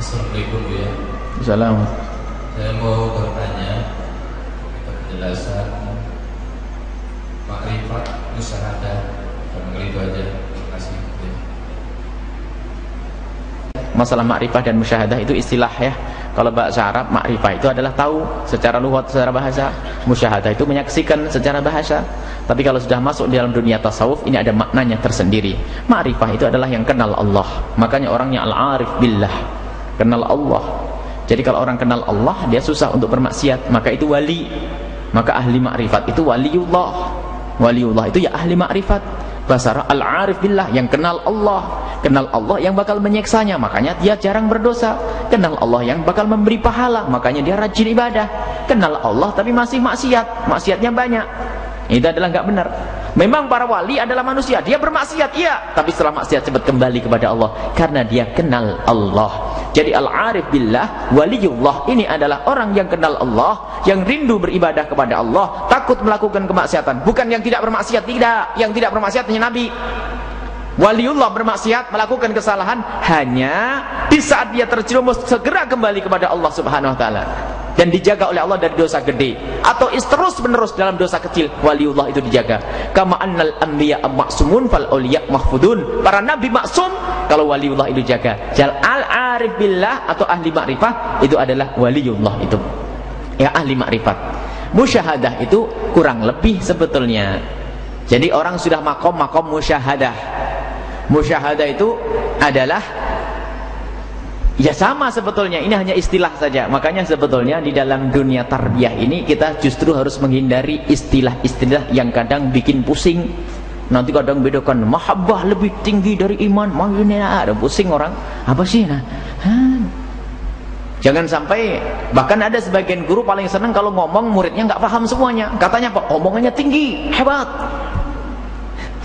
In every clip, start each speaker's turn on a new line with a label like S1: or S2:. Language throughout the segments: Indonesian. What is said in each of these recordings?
S1: Assalamualaikum Bu ya.
S2: Salam.
S1: Saya mau bertanya penjelasan makrifat musyahadah. Kalau itu aja. Terima kasih. Ya.
S2: Masalah makrifah dan musyahadah itu istilah ya. Kalau bahasa Arab, makrifah itu adalah tahu secara lugat, secara bahasa. Musyahadah itu menyaksikan secara bahasa. Tapi kalau sudah masuk di dalam dunia tasawuf, ini ada maknanya tersendiri. Makrifah itu adalah yang kenal Allah. Makanya orangnya al-arif billah. Kenal Allah. Jadi kalau orang kenal Allah, dia susah untuk bermaksiat. Maka itu wali. Maka ahli makrifat itu waliullah. Waliullah itu ya ahli makrifat. Bahasa al-arif billah yang kenal Allah. Kenal Allah yang bakal menyeksanya. Makanya dia jarang berdosa. Kenal Allah yang bakal memberi pahala. Makanya dia rajin ibadah. Kenal Allah tapi masih maksiat. Maksiatnya banyak. Itu adalah nggak benar. Memang para wali adalah manusia. Dia bermaksiat iya. Tapi setelah maksiat cepat kembali kepada Allah. Karena dia kenal Allah jadi al-arif billah waliullah ini adalah orang yang kenal Allah yang rindu beribadah kepada Allah takut melakukan kemaksiatan. Bukan yang tidak bermaksiat tidak. Yang tidak bermaksiat hanya Nabi. Waliullah bermaksiat, melakukan kesalahan hanya di saat dia terjerumus segera kembali kepada Allah Subhanahu wa taala. Dan dijaga oleh Allah dari dosa gede. Atau terus menerus dalam dosa kecil waliullah itu dijaga. Kama annal anbiya maksumun fal auliya mahfudun. Para nabi maksum kalau waliullah itu dijaga. Jal al arif billah atau ahli makrifah itu adalah waliullah itu. Ya ahli makrifat musyahadah itu kurang lebih sebetulnya. Jadi orang sudah makom-makom musyahadah. Musyahadah itu adalah ya sama sebetulnya. Ini hanya istilah saja. Makanya sebetulnya di dalam dunia tarbiyah ini kita justru harus menghindari istilah-istilah yang kadang bikin pusing nanti kadang bedakan mahabbah lebih tinggi dari iman. Maknanya ada pusing orang. Apa sih nah Jangan sampai bahkan ada sebagian guru paling senang kalau ngomong muridnya nggak paham semuanya. Katanya apa? Omongannya tinggi, hebat.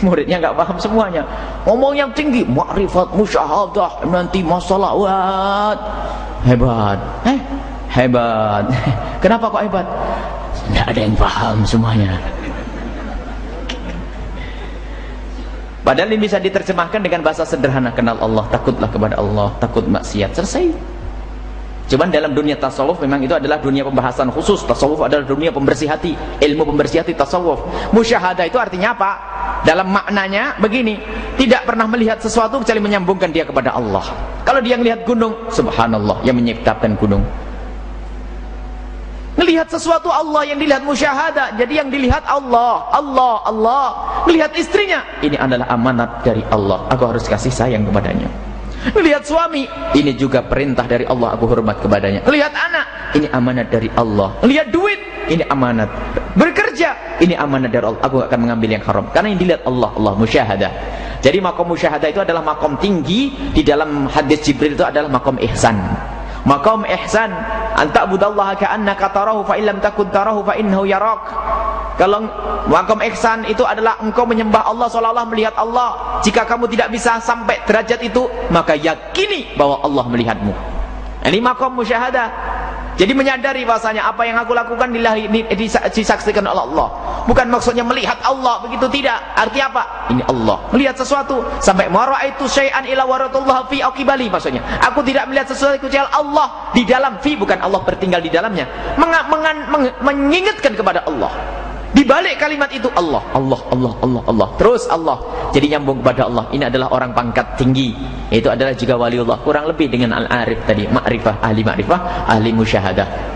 S2: Muridnya nggak paham semuanya. Ngomong yang tinggi makrifat musyahadah nanti masalah hebat. Eh? Hebat. Kenapa kok hebat? Nggak ada yang paham semuanya Padahal ini bisa diterjemahkan dengan bahasa sederhana kenal Allah, takutlah kepada Allah, takut maksiat. Selesai. Cuman dalam dunia tasawuf memang itu adalah dunia pembahasan khusus. Tasawuf adalah dunia pembersih hati, ilmu pembersih hati tasawuf. Musyahadah itu artinya apa? Dalam maknanya begini, tidak pernah melihat sesuatu kecuali menyambungkan dia kepada Allah. Kalau dia melihat gunung, subhanallah yang menciptakan gunung. Melihat sesuatu Allah yang dilihat musyahadah, jadi yang dilihat Allah, Allah, Allah. Melihat istrinya, ini adalah amanat dari Allah. Aku harus kasih sayang kepadanya. Lihat suami, ini juga perintah dari Allah aku hormat kepadanya. Lihat anak, ini amanat dari Allah. Lihat duit, ini amanat. Bekerja, ini amanat dari Allah. Aku akan mengambil yang haram. Karena yang dilihat Allah, Allah musyahadah. Jadi makom musyahadah itu adalah makom tinggi di dalam hadis Jibril itu adalah makom ihsan. Makom ihsan, anta'budallaha ka'annaka tarahu fa illam takun tarahu fa innahu yarak. Kalau makom ihsan itu adalah engkau menyembah Allah seolah-olah melihat Allah. Jika kamu tidak bisa sampai derajat itu, maka yakini bahwa Allah melihatmu. Ini makom musyahadah. Jadi menyadari bahasanya apa yang aku lakukan disaksikan oleh Allah. Bukan maksudnya melihat Allah begitu tidak. Arti apa? Ini Allah. Melihat sesuatu sampai maraitu syai'an ila waratullah fi aqibali maksudnya. Aku tidak melihat sesuatu kecuali Allah di dalam fi bukan Allah bertinggal di dalamnya. Meng meng mengingatkan kepada Allah. Di balik kalimat itu Allah, Allah, Allah, Allah, Allah. Terus Allah. Jadi nyambung kepada Allah. Ini adalah orang pangkat tinggi. Itu adalah juga waliullah. Kurang lebih dengan al-arif tadi, makrifah, ahli makrifah, ahli musyahadah.